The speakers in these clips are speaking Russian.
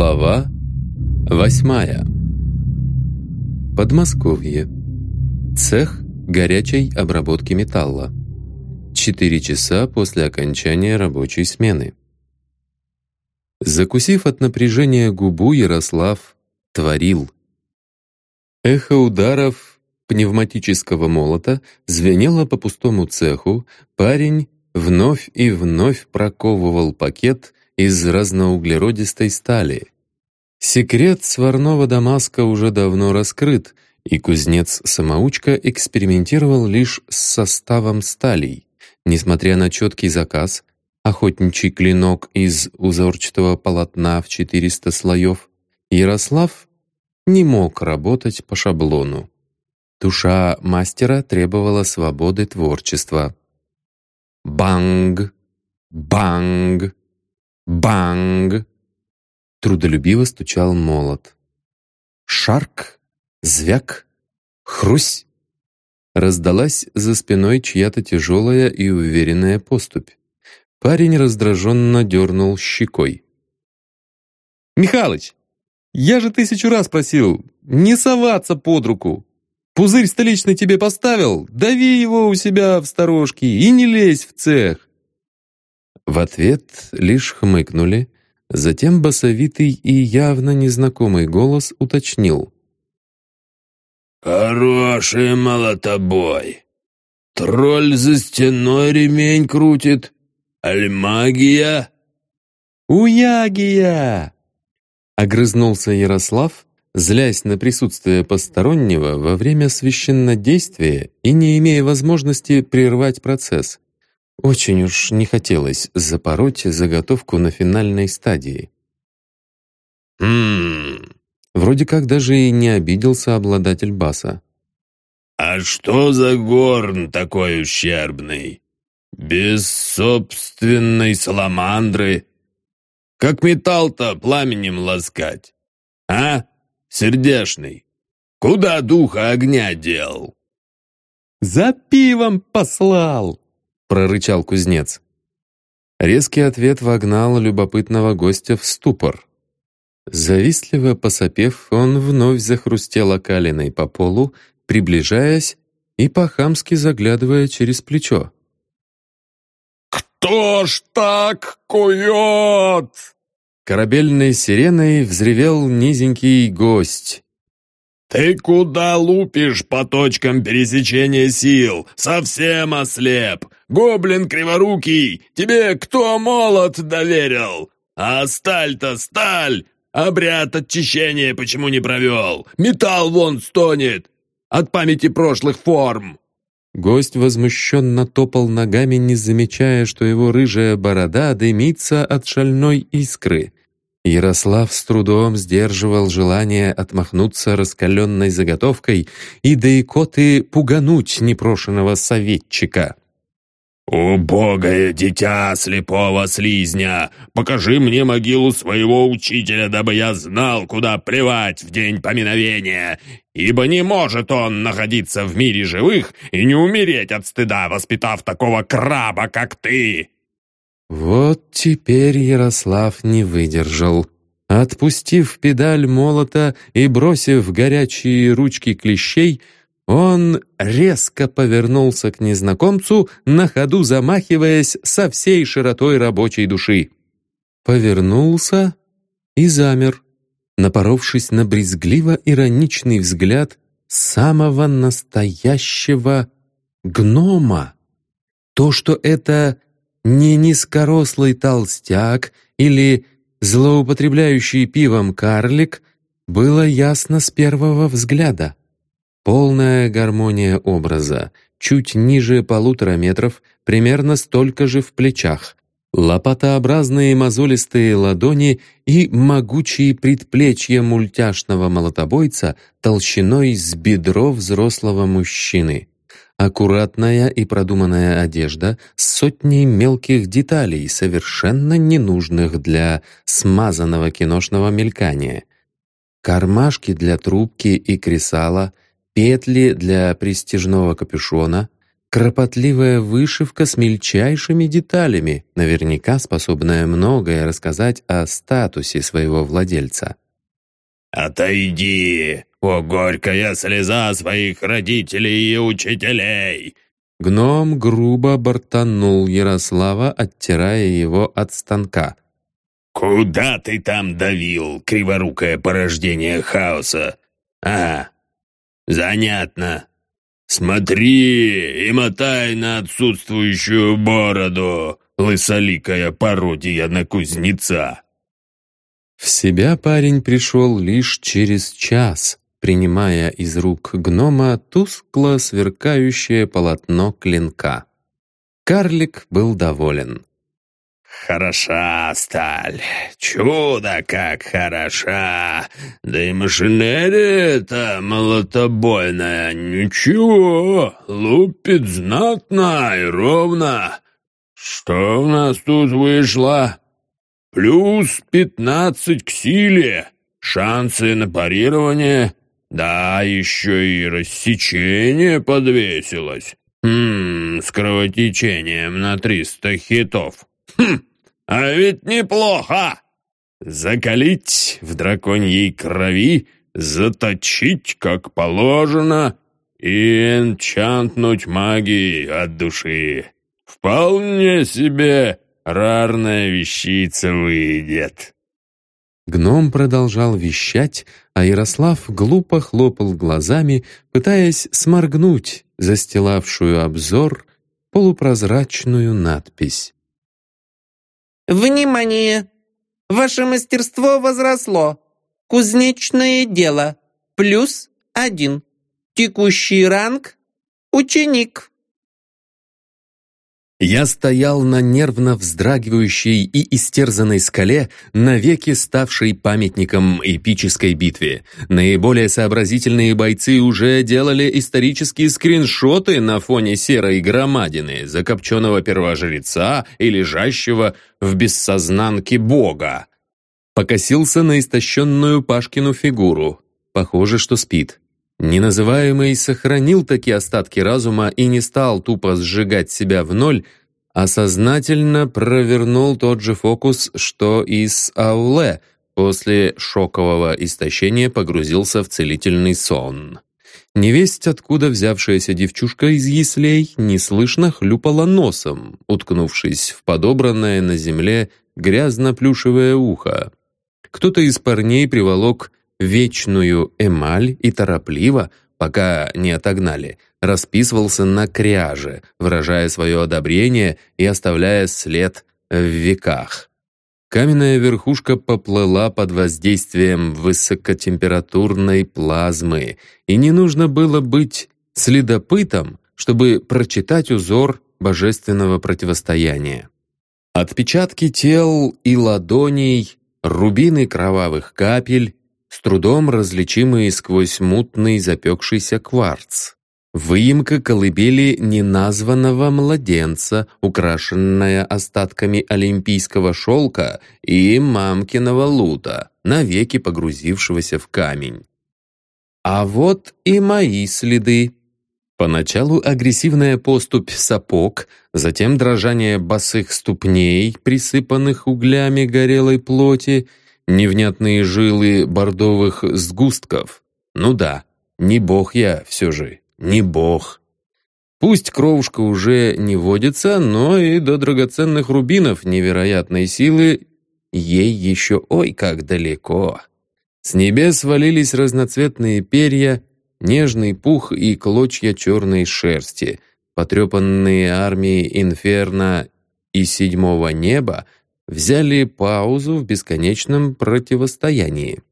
Глава восьмая Подмосковье. Цех горячей обработки металла. Четыре часа после окончания рабочей смены. Закусив от напряжения губу, Ярослав творил. Эхо ударов пневматического молота звенело по пустому цеху, парень вновь и вновь проковывал пакет из разноуглеродистой стали. Секрет сварного Дамаска уже давно раскрыт, и кузнец-самоучка экспериментировал лишь с составом сталей. Несмотря на четкий заказ, охотничий клинок из узорчатого полотна в 400 слоев, Ярослав не мог работать по шаблону. Душа мастера требовала свободы творчества. Банг! Банг! Банг! Трудолюбиво стучал молот. Шарк! Звяк! Хрусь! Раздалась за спиной чья-то тяжелая и уверенная поступь. Парень раздраженно дернул щекой. «Михалыч, я же тысячу раз просил не соваться под руку. Пузырь столичный тебе поставил, дави его у себя в сторожке и не лезь в цех. В ответ лишь хмыкнули, затем басовитый и явно незнакомый голос уточнил. «Хороший молотобой! Тролль за стеной ремень крутит! Альмагия?» «Уягия!» Огрызнулся Ярослав, злясь на присутствие постороннего во время священнодействия и не имея возможности прервать процесс. Очень уж не хотелось запороть заготовку на финальной стадии. «Хм...» Вроде как даже и не обиделся обладатель баса. «А что за горн такой ущербный? Без собственной саламандры? Как металл-то пламенем ласкать? А, сердешный? Куда духа огня дел?» «За пивом послал!» Прорычал кузнец. Резкий ответ вогнал любопытного гостя в ступор. Завистливо посопев, он вновь захрустел окалиной по полу, приближаясь и по-хамски заглядывая через плечо. «Кто ж так кует?» Корабельной сиреной взревел низенький гость. «Ты куда лупишь по точкам пересечения сил? Совсем ослеп! Гоблин криворукий! Тебе кто молот доверил? А сталь-то сталь! Обряд очищения почему не провел? Металл вон стонет! От памяти прошлых форм!» Гость возмущенно топал ногами, не замечая, что его рыжая борода дымится от шальной искры. Ярослав с трудом сдерживал желание отмахнуться раскаленной заготовкой и да икоты пугануть непрошенного советчика. «Убогое дитя слепого слизня! Покажи мне могилу своего учителя, дабы я знал, куда плевать в день поминовения, ибо не может он находиться в мире живых и не умереть от стыда, воспитав такого краба, как ты!» Вот теперь Ярослав не выдержал. Отпустив педаль молота и бросив горячие ручки клещей, он резко повернулся к незнакомцу, на ходу замахиваясь со всей широтой рабочей души. Повернулся и замер, напоровшись на брезгливо-ироничный взгляд самого настоящего гнома. То, что это не низкорослый толстяк или злоупотребляющий пивом карлик, было ясно с первого взгляда. Полная гармония образа, чуть ниже полутора метров, примерно столько же в плечах, лопатообразные мозолистые ладони и могучие предплечья мультяшного молотобойца толщиной с бедро взрослого мужчины. Аккуратная и продуманная одежда с сотней мелких деталей, совершенно ненужных для смазанного киношного мелькания. Кармашки для трубки и кресала, петли для престижного капюшона, Кропотливая вышивка с мельчайшими деталями, наверняка способная многое рассказать о статусе своего владельца. «Отойди, о горькая слеза своих родителей и учителей!» Гном грубо бортанул Ярослава, оттирая его от станка. «Куда ты там давил, криворукое порождение хаоса? Ага, занятно. Смотри и мотай на отсутствующую бороду, лысоликая пародия на кузнеца». В себя парень пришел лишь через час, принимая из рук гнома тускло сверкающее полотно клинка. Карлик был доволен. «Хороша сталь, чудо как хороша! Да и машинерия-то молотобойная, ничего, лупит знатно и ровно. Что у нас тут вышло? Плюс пятнадцать к силе, шансы на парирование, да еще и рассечение подвесилось. Хм, с кровотечением на триста хитов. Хм, а ведь неплохо! Закалить в драконьей крови, заточить как положено и энчантнуть магией от души. Вполне себе рарная вещица выйдет. Гном продолжал вещать, а Ярослав глупо хлопал глазами, пытаясь сморгнуть застилавшую обзор полупрозрачную надпись. «Внимание! Ваше мастерство возросло. Кузнечное дело. Плюс один. Текущий ранг — ученик». Я стоял на нервно вздрагивающей и истерзанной скале, навеки ставшей памятником эпической битве. Наиболее сообразительные бойцы уже делали исторические скриншоты на фоне серой громадины, закопченного первожреца и лежащего в бессознанке бога. Покосился на истощенную Пашкину фигуру. Похоже, что спит. Неназываемый сохранил такие остатки разума и не стал тупо сжигать себя в ноль, а сознательно провернул тот же фокус, что и с Ауле, после шокового истощения погрузился в целительный сон. Невесть, откуда взявшаяся девчушка из яслей, неслышно хлюпала носом, уткнувшись в подобранное на земле грязно-плюшевое ухо. Кто-то из парней приволок вечную эмаль и торопливо, пока не отогнали, расписывался на кряже, выражая свое одобрение и оставляя след в веках. Каменная верхушка поплыла под воздействием высокотемпературной плазмы, и не нужно было быть следопытом, чтобы прочитать узор божественного противостояния. Отпечатки тел и ладоней, рубины кровавых капель, с трудом различимые сквозь мутный запекшийся кварц. Выемка колыбели неназванного младенца, украшенная остатками олимпийского шелка и мамкиного лута, навеки погрузившегося в камень. А вот и мои следы. Поначалу агрессивная поступь сапог, затем дрожание босых ступней, присыпанных углями горелой плоти, невнятные жилы бордовых сгустков. Ну да, не бог я все же, не бог. Пусть кровушка уже не водится, но и до драгоценных рубинов невероятной силы ей еще ой как далеко. С небес свалились разноцветные перья, нежный пух и клочья черной шерсти, потрепанные армии Инферно и Седьмого Неба — взяли паузу в бесконечном противостоянии.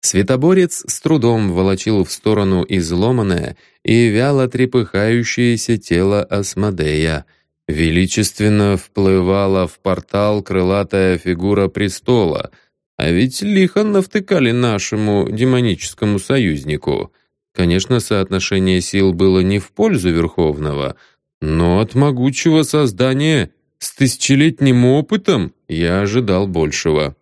Светоборец с трудом волочил в сторону изломанное и вяло трепыхающееся тело Асмодея. Величественно вплывала в портал крылатая фигура престола, а ведь лихо навтыкали нашему демоническому союзнику. Конечно, соотношение сил было не в пользу Верховного, но от могучего создания с тысячелетним опытом я ожидал большего.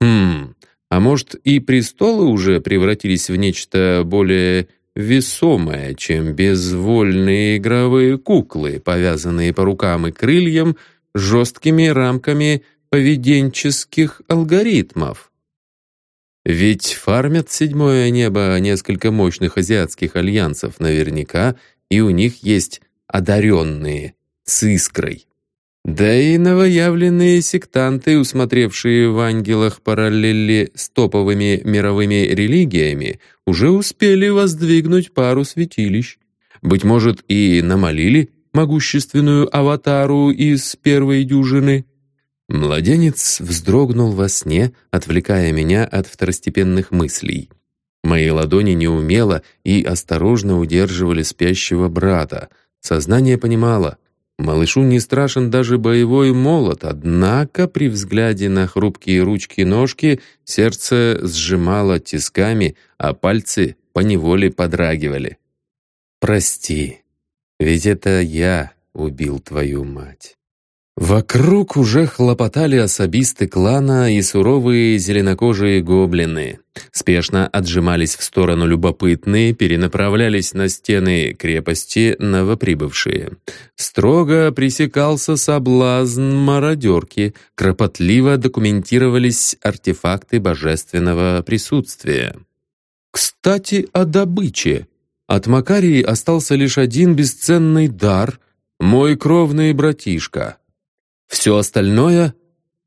Хм, а может и престолы уже превратились в нечто более весомое, чем безвольные игровые куклы, повязанные по рукам и крыльям жесткими рамками поведенческих алгоритмов. Ведь фармят седьмое небо несколько мощных азиатских альянсов наверняка, и у них есть одаренные с искрой. Да и новоявленные сектанты, усмотревшие в ангелах параллели с топовыми мировыми религиями, уже успели воздвигнуть пару святилищ. Быть может, и намолили могущественную аватару из первой дюжины. Младенец вздрогнул во сне, отвлекая меня от второстепенных мыслей. Мои ладони неумело и осторожно удерживали спящего брата. Сознание понимало, малышу не страшен даже боевой молот, однако при взгляде на хрупкие ручки-ножки сердце сжимало тисками, а пальцы поневоле подрагивали. «Прости, ведь это я убил твою мать». Вокруг уже хлопотали особисты клана и суровые зеленокожие гоблины. Спешно отжимались в сторону любопытные, перенаправлялись на стены крепости новоприбывшие. Строго пресекался соблазн мародерки, кропотливо документировались артефакты божественного присутствия. Кстати, о добыче. От Макарии остался лишь один бесценный дар — мой кровный братишка — все остальное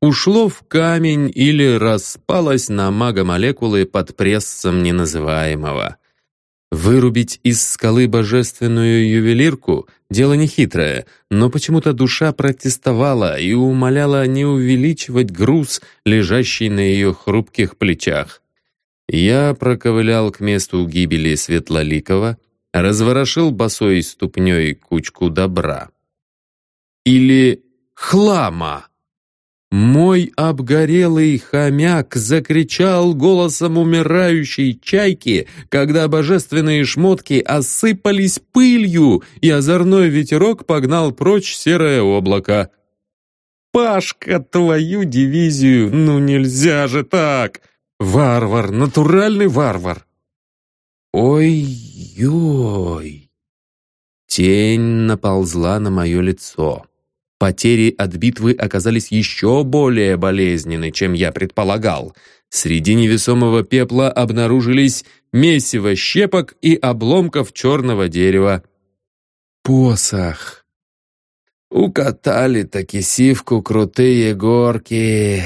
ушло в камень или распалось на магомолекулы под прессом неназываемого. Вырубить из скалы божественную ювелирку — дело нехитрое, но почему-то душа протестовала и умоляла не увеличивать груз, лежащий на ее хрупких плечах. Я проковылял к месту гибели Светлоликова, разворошил босой ступней кучку добра. Или хлама. Мой обгорелый хомяк закричал голосом умирающей чайки, когда божественные шмотки осыпались пылью, и озорной ветерок погнал прочь серое облако. «Пашка, твою дивизию! Ну нельзя же так! Варвар, натуральный варвар!» «Ой-ой!» Тень наползла на мое лицо. Потери от битвы оказались еще более болезненны, чем я предполагал. Среди невесомого пепла обнаружились месиво щепок и обломков черного дерева. Посох. Укатали таки сивку крутые горки.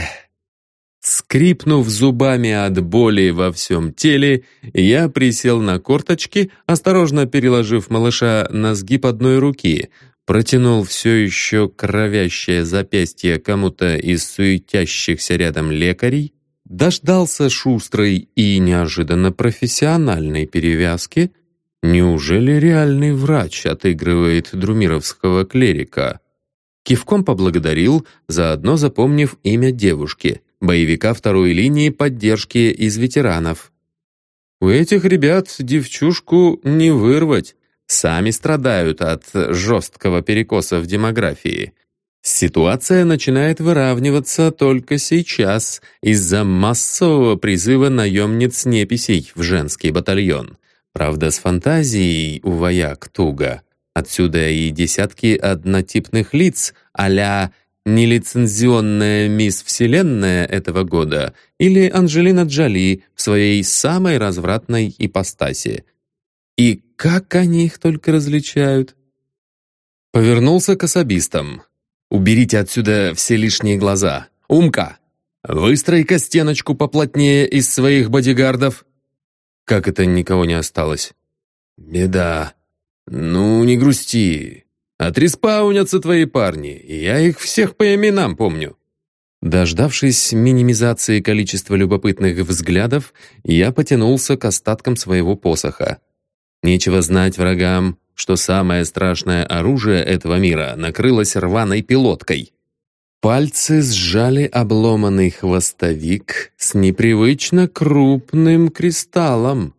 Скрипнув зубами от боли во всем теле, я присел на корточки, осторожно переложив малыша на сгиб одной руки, протянул все еще кровящее запястье кому-то из суетящихся рядом лекарей, дождался шустрой и неожиданно профессиональной перевязки, неужели реальный врач отыгрывает друмировского клерика? Кивком поблагодарил, заодно запомнив имя девушки, боевика второй линии поддержки из ветеранов. У этих ребят девчушку не вырвать, сами страдают от жесткого перекоса в демографии. Ситуация начинает выравниваться только сейчас из-за массового призыва наемниц-неписей в женский батальон. Правда, с фантазией у вояк туго. Отсюда и десятки однотипных лиц а-ля нелицензионная мисс Вселенная этого года или Анджелина Джоли в своей самой развратной ипостаси. И как они их только различают? Повернулся к особистам. «Уберите отсюда все лишние глаза. Умка, выстрой-ка стеночку поплотнее из своих бодигардов». Как это никого не осталось? «Беда. Ну, не грусти. Отреспаунятся твои парни, я их всех по именам помню». Дождавшись минимизации количества любопытных взглядов, я потянулся к остаткам своего посоха. Нечего знать врагам, что самое страшное оружие этого мира накрылось рваной пилоткой. Пальцы сжали обломанный хвостовик с непривычно крупным кристаллом.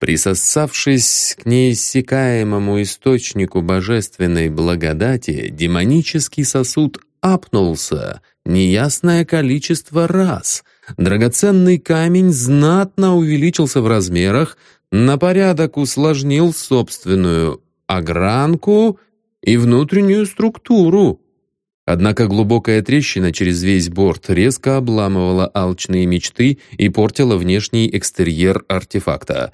Присосавшись к неиссякаемому источнику божественной благодати, демонический сосуд апнулся неясное количество раз. Драгоценный камень знатно увеличился в размерах, на порядок усложнил собственную огранку и внутреннюю структуру. Однако глубокая трещина через весь борт резко обламывала алчные мечты и портила внешний экстерьер артефакта.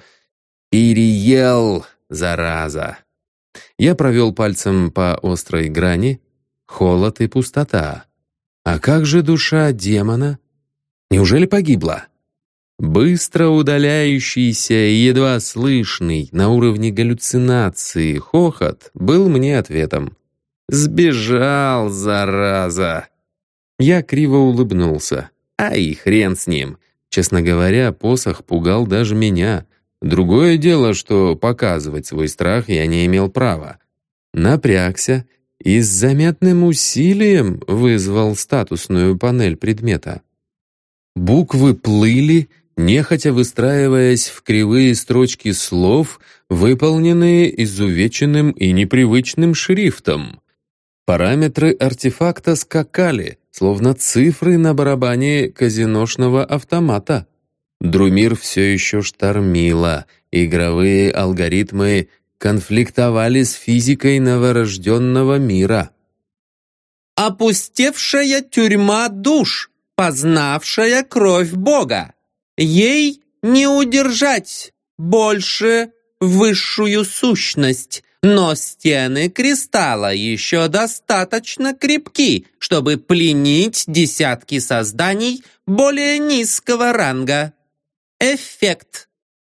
«Ириел, зараза!» Я провел пальцем по острой грани. Холод и пустота. А как же душа демона? Неужели погибла? Быстро удаляющийся и едва слышный на уровне галлюцинации хохот был мне ответом. «Сбежал, зараза!» Я криво улыбнулся. Ай, хрен с ним. Честно говоря, посох пугал даже меня. Другое дело, что показывать свой страх я не имел права. Напрягся и с заметным усилием вызвал статусную панель предмета. Буквы плыли, нехотя выстраиваясь в кривые строчки слов, выполненные изувеченным и непривычным шрифтом. Параметры артефакта скакали, словно цифры на барабане казиношного автомата. Друмир все еще штормило, игровые алгоритмы конфликтовали с физикой новорожденного мира. «Опустевшая тюрьма душ, познавшая кровь Бога. Ей не удержать больше высшую сущность, но стены кристалла еще достаточно крепки, чтобы пленить десятки созданий более низкого ранга. Эффект.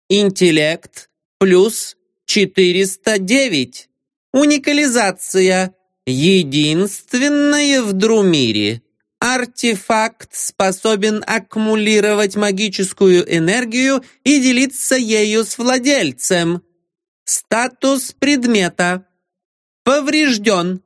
Интеллект плюс 409. Уникализация. Единственное в Друмире. Артефакт способен аккумулировать магическую энергию и делиться ею с владельцем. Статус предмета. Поврежден.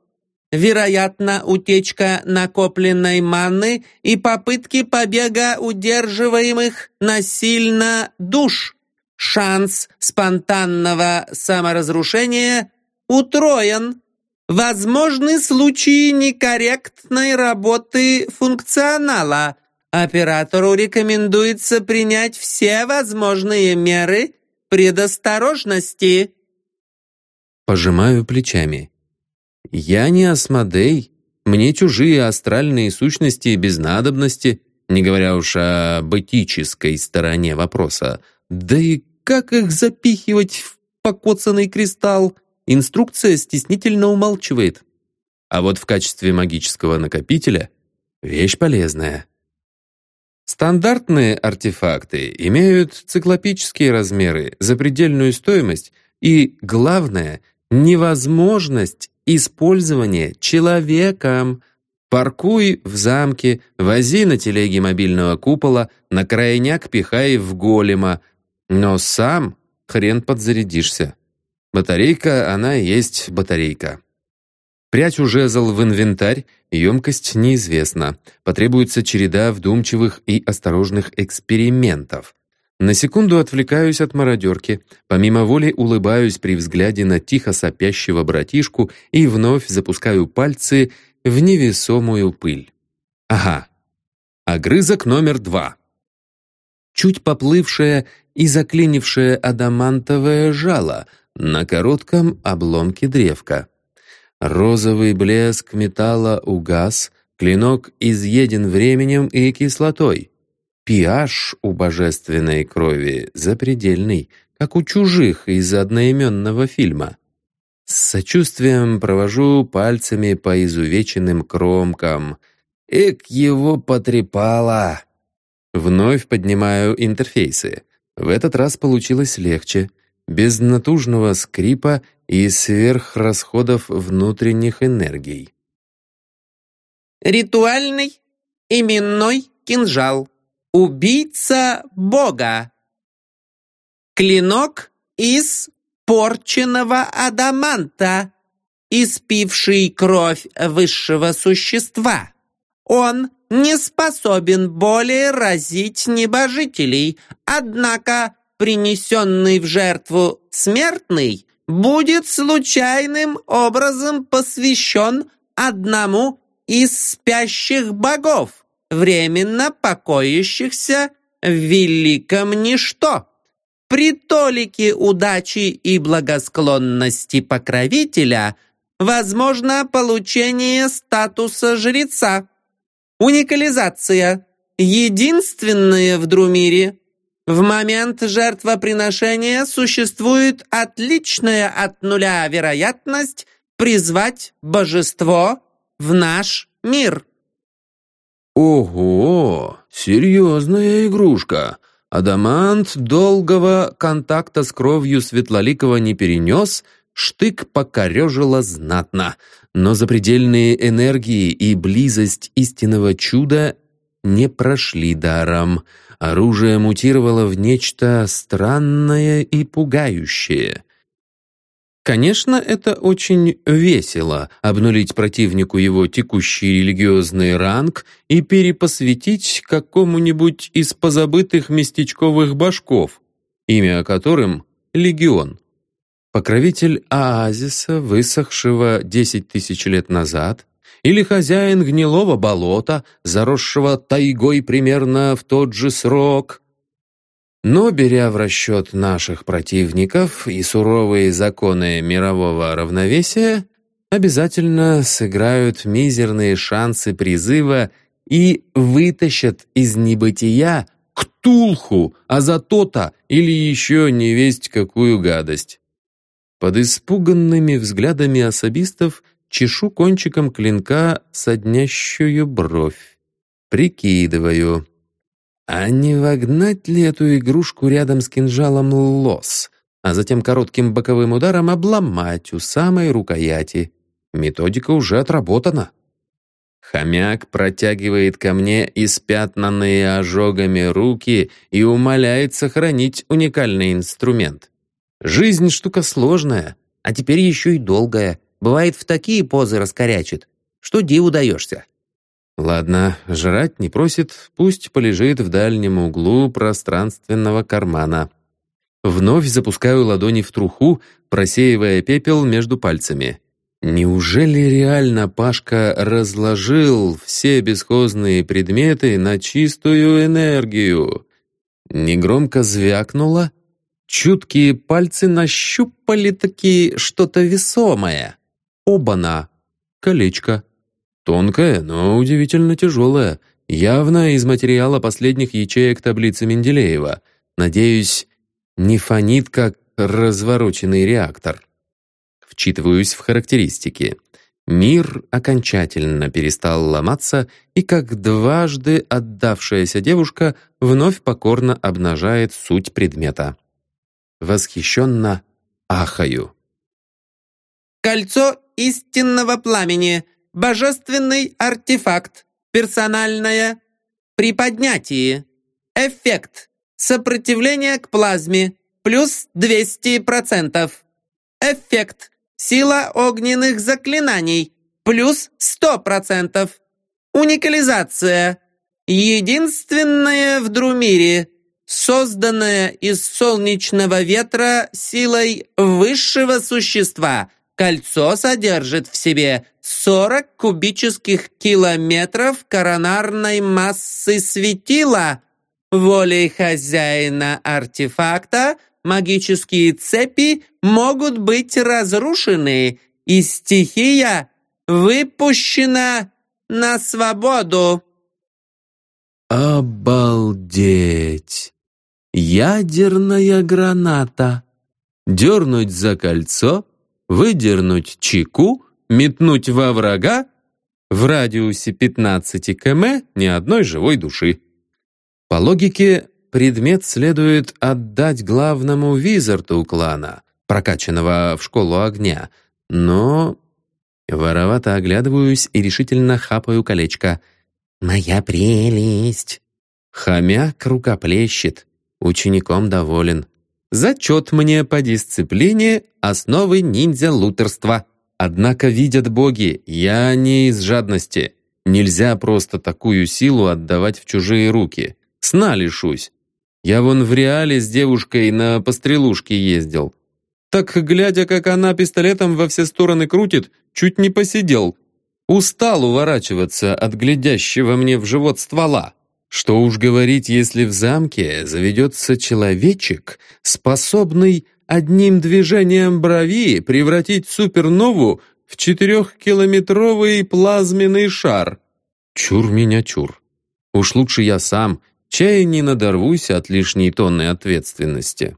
Вероятно, утечка накопленной маны и попытки побега удерживаемых насильно душ. Шанс спонтанного саморазрушения утроен. Возможны случаи некорректной работы функционала. Оператору рекомендуется принять все возможные меры предосторожности. Пожимаю плечами. Я не Асмодей. Мне чужие астральные сущности без надобности, не говоря уж о бытической стороне вопроса. Да и как их запихивать в покоцанный кристалл? Инструкция стеснительно умалчивает. А вот в качестве магического накопителя — вещь полезная. Стандартные артефакты имеют циклопические размеры, запредельную стоимость и, главное, невозможность использования человеком. Паркуй в замке, вози на телеге мобильного купола, на крайняк пихай в голема, но сам хрен подзарядишься. Батарейка, она есть батарейка. Прячу жезл в инвентарь, емкость неизвестна. Потребуется череда вдумчивых и осторожных экспериментов. На секунду отвлекаюсь от мародерки, помимо воли улыбаюсь при взгляде на тихо сопящего братишку и вновь запускаю пальцы в невесомую пыль. Ага, огрызок номер два. Чуть поплывшее и заклинившее адамантовое жало — на коротком обломке древка. Розовый блеск металла угас, клинок изъеден временем и кислотой. Пиаж у божественной крови запредельный, как у чужих из одноименного фильма. С сочувствием провожу пальцами по изувеченным кромкам. Эк его потрепало! Вновь поднимаю интерфейсы. В этот раз получилось легче без натужного скрипа и сверхрасходов внутренних энергий. Ритуальный именной кинжал. Убийца Бога. Клинок из порченного адаманта, испивший кровь высшего существа. Он не способен более разить небожителей, однако принесенный в жертву смертный, будет случайным образом посвящен одному из спящих богов, временно покоящихся в великом ничто. при толике удачи и благосклонности покровителя возможно получение статуса жреца. Уникализация. Единственное в Друмире. В момент жертвоприношения существует отличная от нуля вероятность призвать божество в наш мир. Ого, серьезная игрушка. Адамант долгого контакта с кровью Светлоликова не перенес, штык покорежило знатно, но запредельные энергии и близость истинного чуда не прошли даром. Оружие мутировало в нечто странное и пугающее. Конечно, это очень весело — обнулить противнику его текущий религиозный ранг и перепосвятить какому-нибудь из позабытых местечковых башков, имя которым — Легион. Покровитель оазиса, высохшего десять тысяч лет назад, или хозяин гнилого болота, заросшего тайгой примерно в тот же срок — но, беря в расчет наших противников и суровые законы мирового равновесия, обязательно сыграют мизерные шансы призыва и вытащат из небытия ктулху, а за то-то или еще не весть какую гадость. Под испуганными взглядами особистов чешу кончиком клинка соднящую бровь. Прикидываю, а не вогнать ли эту игрушку рядом с кинжалом лос, а затем коротким боковым ударом обломать у самой рукояти? Методика уже отработана. Хомяк протягивает ко мне испятнанные ожогами руки и умоляет сохранить уникальный инструмент. Жизнь штука сложная, а теперь еще и долгая. Бывает, в такие позы раскорячит, что диву даешься. Ладно, жрать не просит, пусть полежит в дальнем углу пространственного кармана. Вновь запускаю ладони в труху, просеивая пепел между пальцами. Неужели реально Пашка разложил все бесхозные предметы на чистую энергию? Негромко звякнуло. Чуткие пальцы нащупали такие что-то весомое. Оба-на! Колечко. Тонкая, но удивительно тяжелая. Явно из материала последних ячеек таблицы Менделеева. Надеюсь, не фонит, как развороченный реактор. Вчитываюсь в характеристики. Мир окончательно перестал ломаться, и как дважды отдавшаяся девушка вновь покорно обнажает суть предмета. Восхищенно ахаю. «Кольцо истинного пламени!» Божественный артефакт. Персональное. При поднятии. Эффект. Сопротивление к плазме. Плюс 200%. Эффект. Сила огненных заклинаний. Плюс 100%. Уникализация. Единственное в Друмире. Созданное из солнечного ветра силой высшего существа – Кольцо содержит в себе 40 кубических километров коронарной массы светила. Волей хозяина артефакта магические цепи могут быть разрушены, и стихия выпущена на свободу. Обалдеть! Ядерная граната! Дернуть за кольцо — выдернуть чеку, метнуть во врага, в радиусе 15 км ни одной живой души. По логике, предмет следует отдать главному визарту клана, прокачанного в школу огня, но... Воровато оглядываюсь и решительно хапаю колечко. «Моя прелесть!» Хомяк рукоплещет, учеником доволен. Зачет мне по дисциплине основы ниндзя-лутерства. Однако видят боги, я не из жадности. Нельзя просто такую силу отдавать в чужие руки. Сна лишусь. Я вон в реале с девушкой на пострелушке ездил. Так, глядя, как она пистолетом во все стороны крутит, чуть не посидел. Устал уворачиваться от глядящего мне в живот ствола. Что уж говорить, если в замке заведется человечек, способный одним движением брови превратить супернову в четырехкилометровый плазменный шар. Чур меня чур. Уж лучше я сам, чая не надорвусь от лишней тонны ответственности.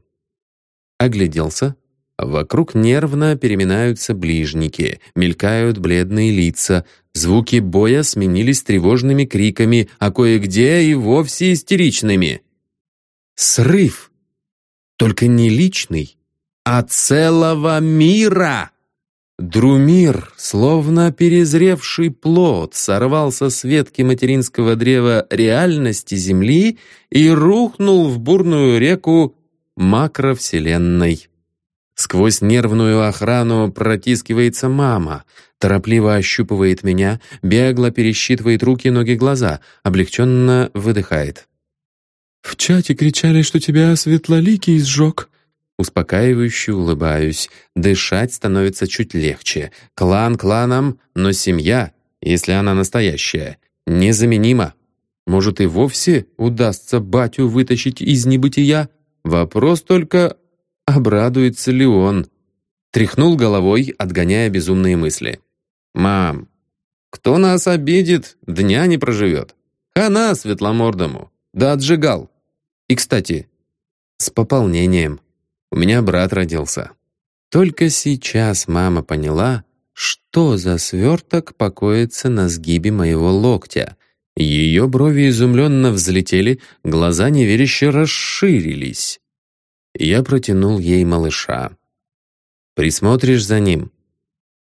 Огляделся. Вокруг нервно переминаются ближники, мелькают бледные лица, звуки боя сменились тревожными криками, а кое-где и вовсе истеричными. Срыв! Только не личный, а целого мира! Друмир, словно перезревший плод, сорвался с ветки материнского древа реальности Земли и рухнул в бурную реку макровселенной. Сквозь нервную охрану протискивается мама, торопливо ощупывает меня, бегло пересчитывает руки, ноги, глаза, облегченно выдыхает. «В чате кричали, что тебя светлоликий сжег», Успокаивающе улыбаюсь. Дышать становится чуть легче. Клан кланом, но семья, если она настоящая, незаменима. Может, и вовсе удастся батю вытащить из небытия? Вопрос только, обрадуется ли он? Тряхнул головой, отгоняя безумные мысли. «Мам, кто нас обидит, дня не проживет. Хана светломордому, да отжигал. И, кстати, с пополнением». У меня брат родился. Только сейчас мама поняла, что за сверток покоится на сгибе моего локтя. Ее брови изумленно взлетели, глаза неверяще расширились. Я протянул ей малыша. «Присмотришь за ним?»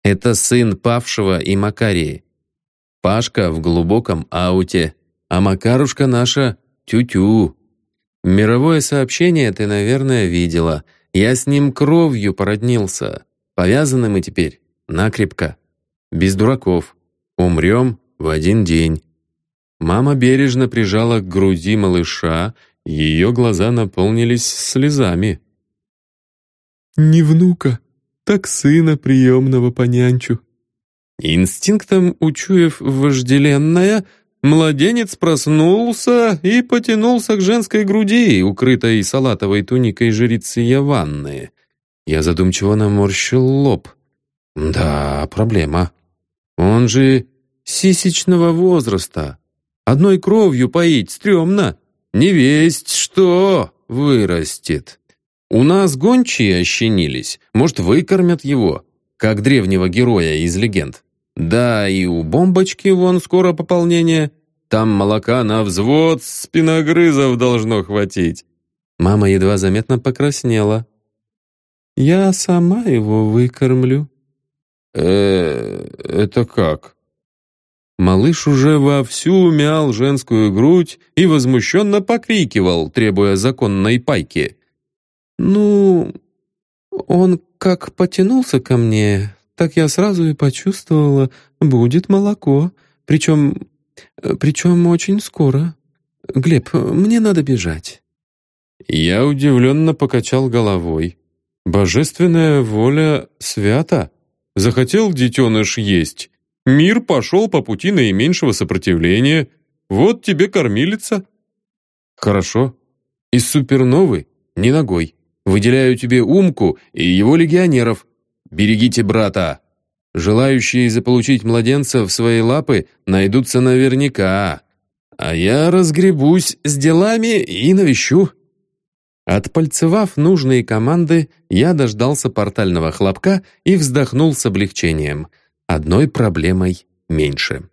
Это сын Павшего и Макарии. Пашка в глубоком ауте, а Макарушка наша — тю-тю. Мировое сообщение ты, наверное, видела — я с ним кровью породнился. Повязаны мы теперь накрепко. Без дураков. Умрем в один день». Мама бережно прижала к груди малыша, ее глаза наполнились слезами. «Не внука, так сына приемного понянчу». Инстинктом учуяв вожделенное, Младенец проснулся и потянулся к женской груди, укрытой салатовой туникой жрицы Яванны. Я задумчиво наморщил лоб. Да, проблема. Он же сисечного возраста. Одной кровью поить стрёмно. Не весть что вырастет. У нас гончие ощенились. Может, выкормят его, как древнего героя из легенд. Да, и у бомбочки вон скоро пополнение. Там молока на взвод спиногрызов должно хватить. Мама едва заметно покраснела. «Я сама его выкормлю». э это как?» Малыш уже вовсю мял женскую грудь и возмущенно покрикивал, требуя законной пайки. «Ну, он как потянулся ко мне, так я сразу и почувствовала, будет молоко. Причем... причем очень скоро. Глеб, мне надо бежать». Я удивленно покачал головой. «Божественная воля свята. Захотел детеныш есть. Мир пошел по пути наименьшего сопротивления. Вот тебе кормилица». «Хорошо. Из суперновы не ногой. Выделяю тебе Умку и его легионеров. Берегите брата. Желающие заполучить младенца в свои лапы найдутся наверняка. А я разгребусь с делами и навещу». Отпальцевав нужные команды, я дождался портального хлопка и вздохнул с облегчением. Одной проблемой меньше.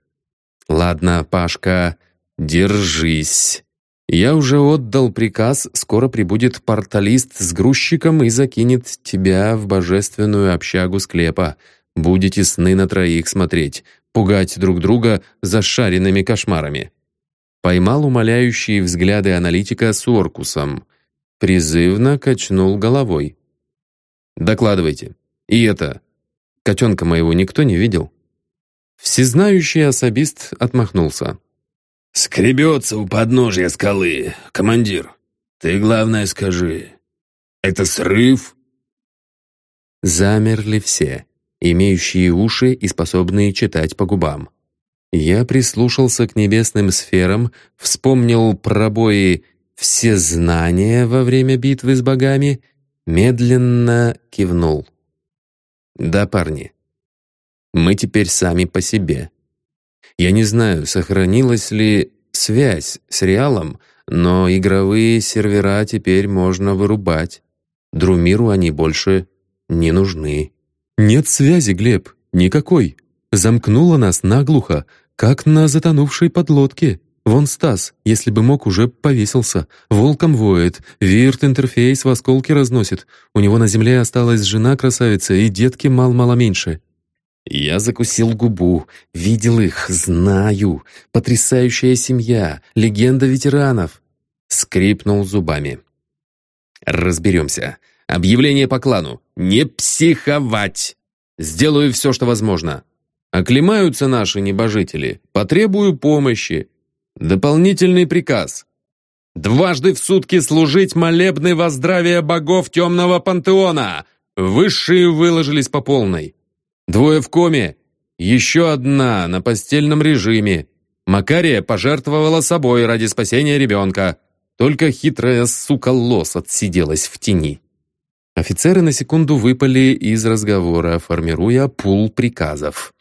«Ладно, Пашка, держись. Я уже отдал приказ, скоро прибудет порталист с грузчиком и закинет тебя в божественную общагу склепа. Будете сны на троих смотреть, пугать друг друга зашаренными кошмарами». Поймал умоляющие взгляды аналитика с Оркусом. Призывно качнул головой. «Докладывайте. И это, котенка моего никто не видел?» Всезнающий особист отмахнулся. «Скребется у подножья скалы, командир. Ты, главное, скажи, это срыв?» Замерли все, имеющие уши и способные читать по губам. Я прислушался к небесным сферам, вспомнил пробои всезнания во время битвы с богами, медленно кивнул. «Да, парни, мы теперь сами по себе. Я не знаю, сохранилась ли связь с Реалом, но игровые сервера теперь можно вырубать. Друмиру они больше не нужны». «Нет связи, Глеб, никакой. Замкнула нас наглухо, как на затонувшей подлодке. Вон Стас, если бы мог, уже повесился. Волком воет, вирт-интерфейс в осколки разносит. У него на земле осталась жена-красавица и детки мал-мало меньше. Я закусил губу, видел их, знаю. Потрясающая семья, легенда ветеранов. Скрипнул зубами. Разберемся. Объявление по клану. Не психовать. Сделаю все, что возможно. Оклемаются наши небожители. Потребую помощи. Дополнительный приказ. Дважды в сутки служить молебны во здравие богов темного пантеона. Высшие выложились по полной. Двое в коме. Еще одна на постельном режиме. Макария пожертвовала собой ради спасения ребенка. Только хитрая сука Лос отсиделась в тени. Офицеры на секунду выпали из разговора, формируя пул приказов.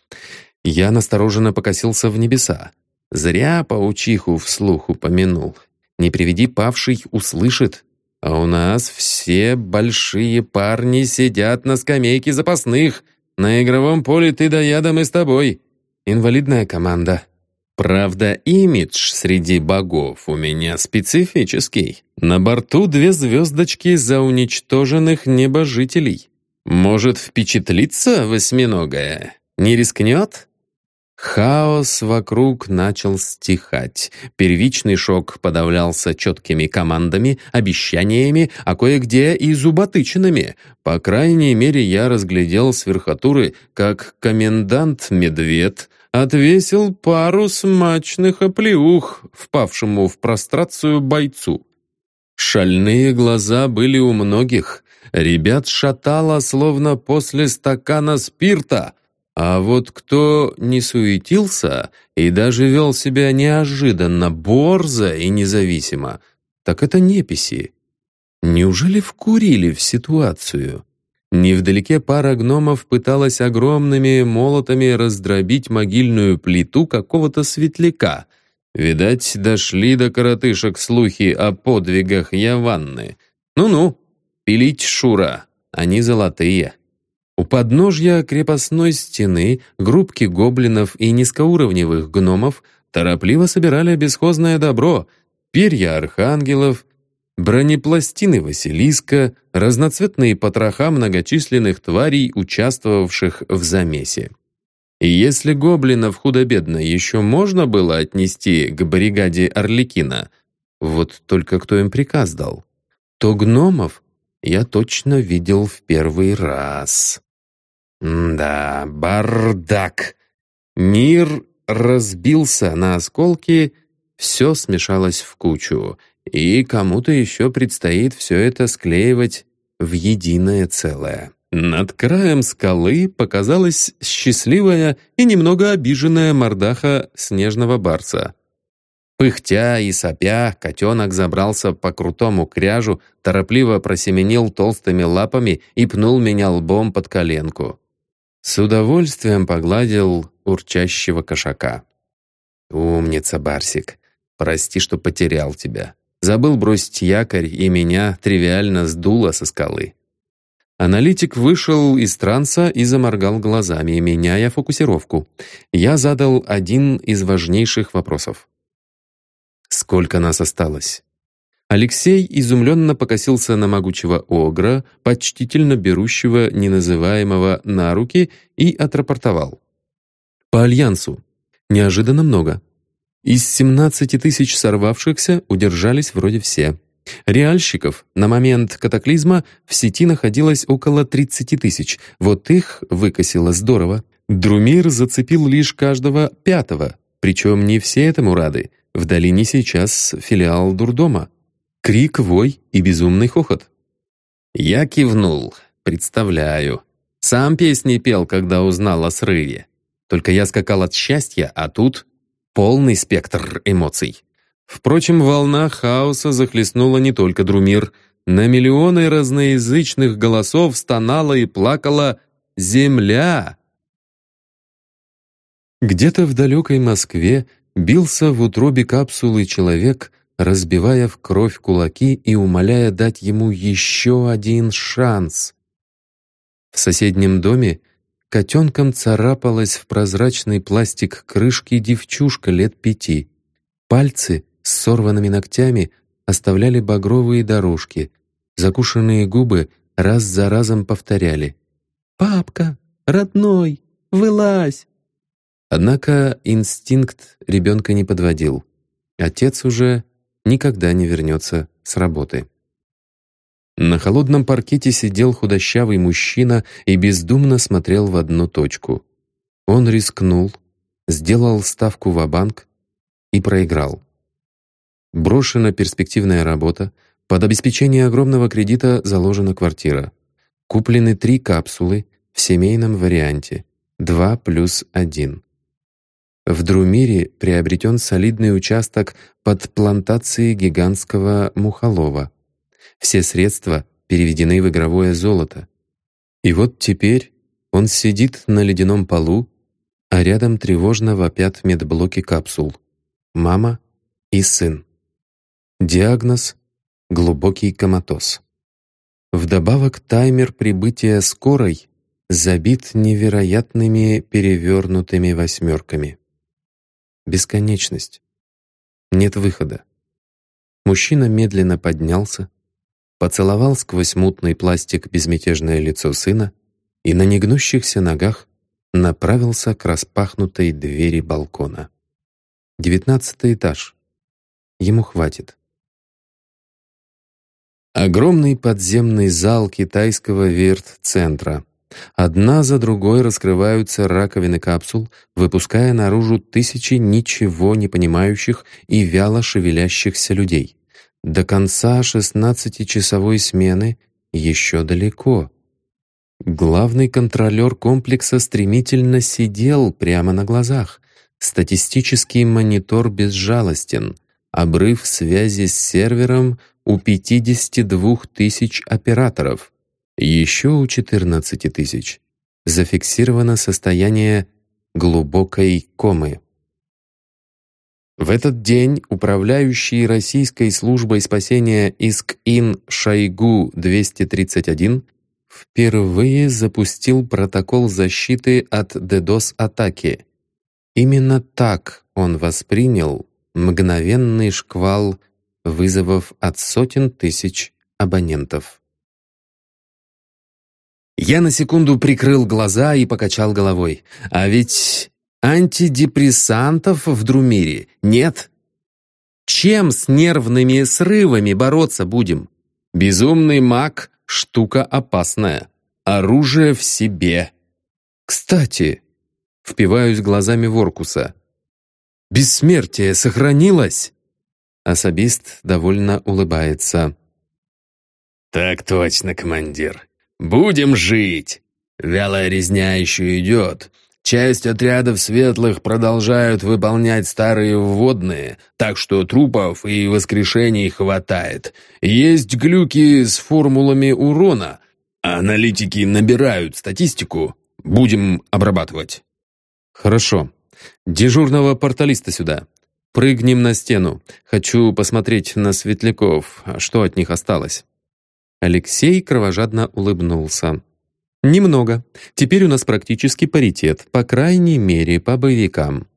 Я настороженно покосился в небеса. Зря паучиху вслух упомянул. Не приведи павший, услышит. А у нас все большие парни сидят на скамейке запасных. На игровом поле ты да я, да мы с тобой. Инвалидная команда. Правда, имидж среди богов у меня специфический. На борту две звездочки за уничтоженных небожителей. Может впечатлиться восьминогая? Не рискнет? Хаос вокруг начал стихать. Первичный шок подавлялся четкими командами, обещаниями, а кое-где и зуботычинами. По крайней мере, я разглядел с верхотуры, как комендант-медведь отвесил пару смачных оплеух впавшему в прострацию бойцу. Шальные глаза были у многих. Ребят шатало, словно после стакана спирта — а вот кто не суетился и даже вел себя неожиданно борзо и независимо, так это неписи. Неужели вкурили в ситуацию? Невдалеке пара гномов пыталась огромными молотами раздробить могильную плиту какого-то светляка. Видать, дошли до коротышек слухи о подвигах Яванны. Ну-ну, пилить Шура, они золотые. У подножья крепостной стены группки гоблинов и низкоуровневых гномов торопливо собирали бесхозное добро, перья архангелов, бронепластины Василиска, разноцветные потроха многочисленных тварей, участвовавших в замесе. И если гоблинов худо-бедно еще можно было отнести к бригаде Орликина, вот только кто им приказ дал, то гномов я точно видел в первый раз. Да, бардак. Мир разбился на осколки, все смешалось в кучу, и кому-то еще предстоит все это склеивать в единое целое. Над краем скалы показалась счастливая и немного обиженная мордаха снежного барса. Пыхтя и сопя, котенок забрался по крутому кряжу, торопливо просеменил толстыми лапами и пнул меня лбом под коленку. С удовольствием погладил урчащего кошака. «Умница, Барсик. Прости, что потерял тебя. Забыл бросить якорь, и меня тривиально сдуло со скалы». Аналитик вышел из транса и заморгал глазами, меняя фокусировку. Я задал один из важнейших вопросов. «Сколько нас осталось?» Алексей изумленно покосился на могучего огра, почтительно берущего неназываемого на руки, и отрапортовал. «По Альянсу. Неожиданно много. Из 17 тысяч сорвавшихся удержались вроде все. Реальщиков на момент катаклизма в сети находилось около 30 тысяч, вот их выкосило здорово. Друмир зацепил лишь каждого пятого, причем не все этому рады. В долине сейчас филиал дурдома. Крик, вой и безумный хохот. Я кивнул. Представляю. Сам песни пел, когда узнал о срыве. Только я скакал от счастья, а тут полный спектр эмоций. Впрочем, волна хаоса захлестнула не только Друмир. На миллионы разноязычных голосов стонала и плакала «Земля!». Где-то в далекой Москве бился в утробе капсулы человек, разбивая в кровь кулаки и умоляя дать ему еще один шанс. В соседнем доме котенком царапалась в прозрачный пластик крышки девчушка лет пяти. Пальцы с сорванными ногтями оставляли багровые дорожки. Закушенные губы раз за разом повторяли «Папка, родной, вылазь!» Однако инстинкт ребенка не подводил. Отец уже никогда не вернется с работы. На холодном паркете сидел худощавый мужчина и бездумно смотрел в одну точку. Он рискнул, сделал ставку в банк и проиграл. Брошена перспективная работа, под обеспечение огромного кредита заложена квартира. Куплены три капсулы в семейном варианте, два плюс один. В Друмире приобретен солидный участок под плантацией гигантского мухолова. Все средства переведены в игровое золото. И вот теперь он сидит на ледяном полу, а рядом тревожно вопят медблоки капсул. Мама и сын. Диагноз — глубокий коматоз. Вдобавок таймер прибытия скорой забит невероятными перевернутыми восьмерками. Бесконечность. Нет выхода. Мужчина медленно поднялся, поцеловал сквозь мутный пластик безмятежное лицо сына и на негнущихся ногах направился к распахнутой двери балкона. Девятнадцатый этаж. Ему хватит. Огромный подземный зал китайского верт-центра — Одна за другой раскрываются раковины капсул, выпуская наружу тысячи ничего не понимающих и вяло шевелящихся людей. До конца шестнадцатичасовой смены еще далеко. Главный контролер комплекса стремительно сидел прямо на глазах. Статистический монитор безжалостен. Обрыв связи с сервером у 52 тысяч операторов — еще у 14 тысяч зафиксировано состояние глубокой комы. В этот день управляющий российской службой спасения ИСК-ИН Шойгу-231 впервые запустил протокол защиты от DDoS-атаки. Именно так он воспринял мгновенный шквал вызовов от сотен тысяч абонентов. Я на секунду прикрыл глаза и покачал головой. А ведь антидепрессантов в Друмире нет. Чем с нервными срывами бороться будем? Безумный маг — штука опасная. Оружие в себе. Кстати, впиваюсь глазами Воркуса. Бессмертие сохранилось? Особист довольно улыбается. «Так точно, командир. Будем жить. Вялая резня еще идет. Часть отрядов светлых продолжают выполнять старые вводные, так что трупов и воскрешений хватает. Есть глюки с формулами урона. Аналитики набирают статистику. Будем обрабатывать. Хорошо. Дежурного порталиста сюда. Прыгнем на стену. Хочу посмотреть на светляков. Что от них осталось? Алексей кровожадно улыбнулся. «Немного. Теперь у нас практически паритет, по крайней мере, по боевикам.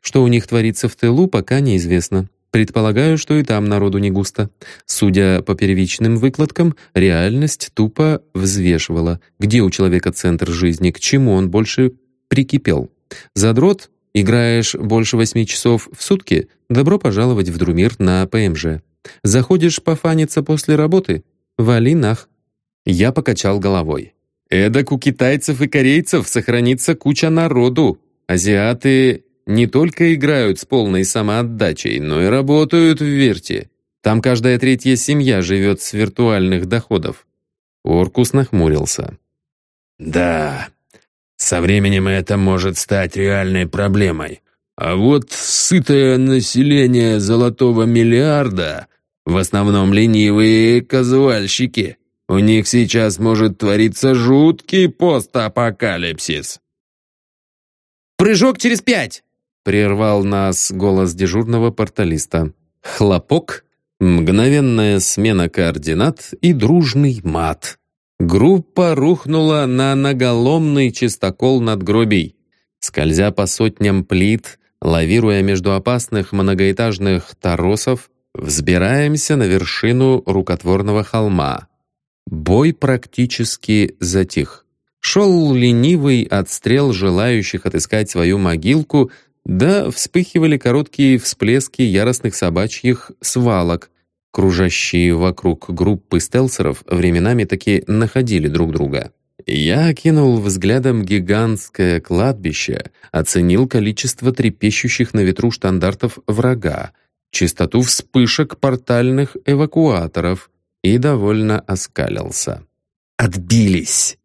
Что у них творится в тылу, пока неизвестно. Предполагаю, что и там народу не густо. Судя по первичным выкладкам, реальность тупо взвешивала, где у человека центр жизни, к чему он больше прикипел. Задрот, играешь больше восьми часов в сутки, добро пожаловать в Друмир на ПМЖ. Заходишь пофаниться после работы, Вали нах. Я покачал головой. Эдак у китайцев и корейцев сохранится куча народу. Азиаты не только играют с полной самоотдачей, но и работают в Верте. Там каждая третья семья живет с виртуальных доходов. Оркус нахмурился. «Да, Со временем это может стать реальной проблемой. А вот сытое население золотого миллиарда в основном ленивые казуальщики. У них сейчас может твориться жуткий постапокалипсис. «Прыжок через пять!» — прервал нас голос дежурного порталиста. Хлопок, мгновенная смена координат и дружный мат. Группа рухнула на наголомный чистокол надгробий. Скользя по сотням плит, лавируя между опасных многоэтажных торосов, взбираемся на вершину рукотворного холма. Бой практически затих. Шел ленивый отстрел желающих отыскать свою могилку, да вспыхивали короткие всплески яростных собачьих свалок, кружащие вокруг группы стелсеров, временами таки находили друг друга. Я окинул взглядом гигантское кладбище, оценил количество трепещущих на ветру штандартов врага, частоту вспышек портальных эвакуаторов и довольно оскалился. Отбились!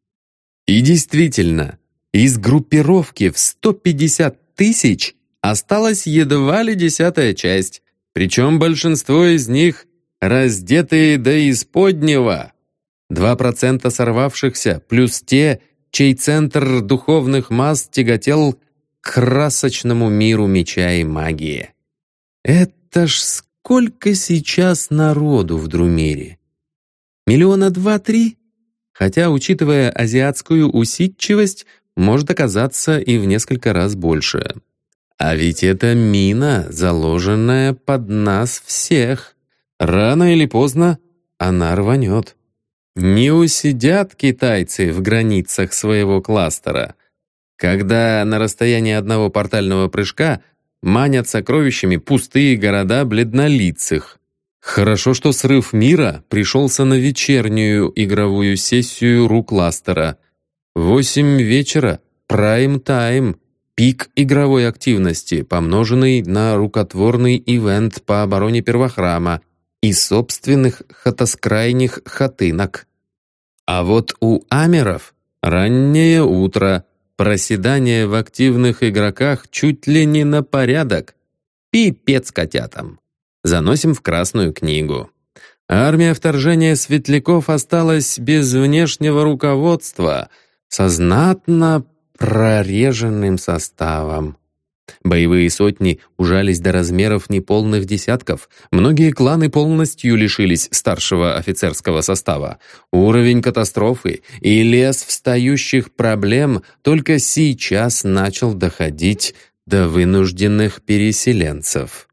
И действительно, из группировки в 150 тысяч осталась едва ли десятая часть, причем большинство из них раздетые до исподнего. Два процента сорвавшихся, плюс те, чей центр духовных масс тяготел к красочному миру меча и магии. Это ж сколько сейчас народу в Друмире? Миллиона два-три? Хотя, учитывая азиатскую усидчивость, может оказаться и в несколько раз больше. А ведь это мина, заложенная под нас всех. Рано или поздно она рванет. Не усидят китайцы в границах своего кластера. Когда на расстоянии одного портального прыжка манят сокровищами пустые города бледнолицых. Хорошо, что срыв мира пришелся на вечернюю игровую сессию Рукластера. Восемь вечера, прайм-тайм, пик игровой активности, помноженный на рукотворный ивент по обороне первохрама и собственных хатоскрайних хатынок. А вот у амеров раннее утро, проседание в активных игроках чуть ли не на порядок. Пипец котятам заносим в Красную книгу. Армия вторжения светляков осталась без внешнего руководства, со знатно прореженным составом. Боевые сотни ужались до размеров неполных десятков. Многие кланы полностью лишились старшего офицерского состава. Уровень катастрофы и лес встающих проблем только сейчас начал доходить до вынужденных переселенцев.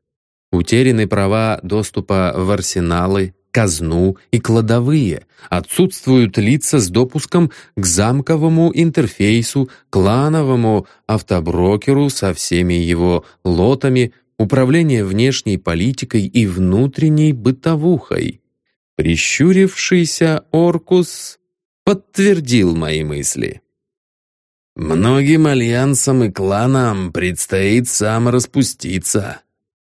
Утеряны права доступа в арсеналы, казну и кладовые. Отсутствуют лица с допуском к замковому интерфейсу, клановому автоброкеру со всеми его лотами, управление внешней политикой и внутренней бытовухой. Прищурившийся Оркус подтвердил мои мысли. Многим альянсам и кланам предстоит самораспуститься.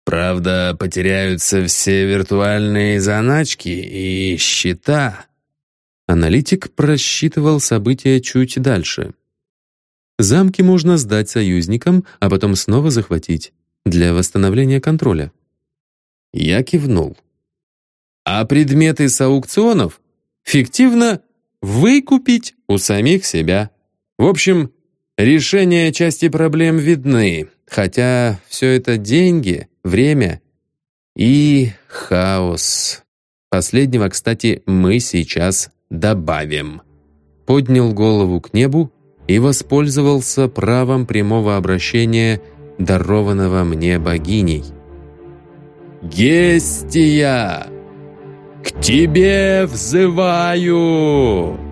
Правда, потеряются все виртуальные заначки и счета. Аналитик просчитывал события чуть дальше. Замки можно сдать союзникам, а потом снова захватить для восстановления контроля. Я кивнул. А предметы с аукционов фиктивно выкупить у самих себя. В общем, решения части проблем видны, хотя все это деньги, время и хаос. Последнего, кстати, мы сейчас добавим. Поднял голову к небу и воспользовался правом прямого обращения, дарованного мне богиней. «Гестия! К тебе взываю!»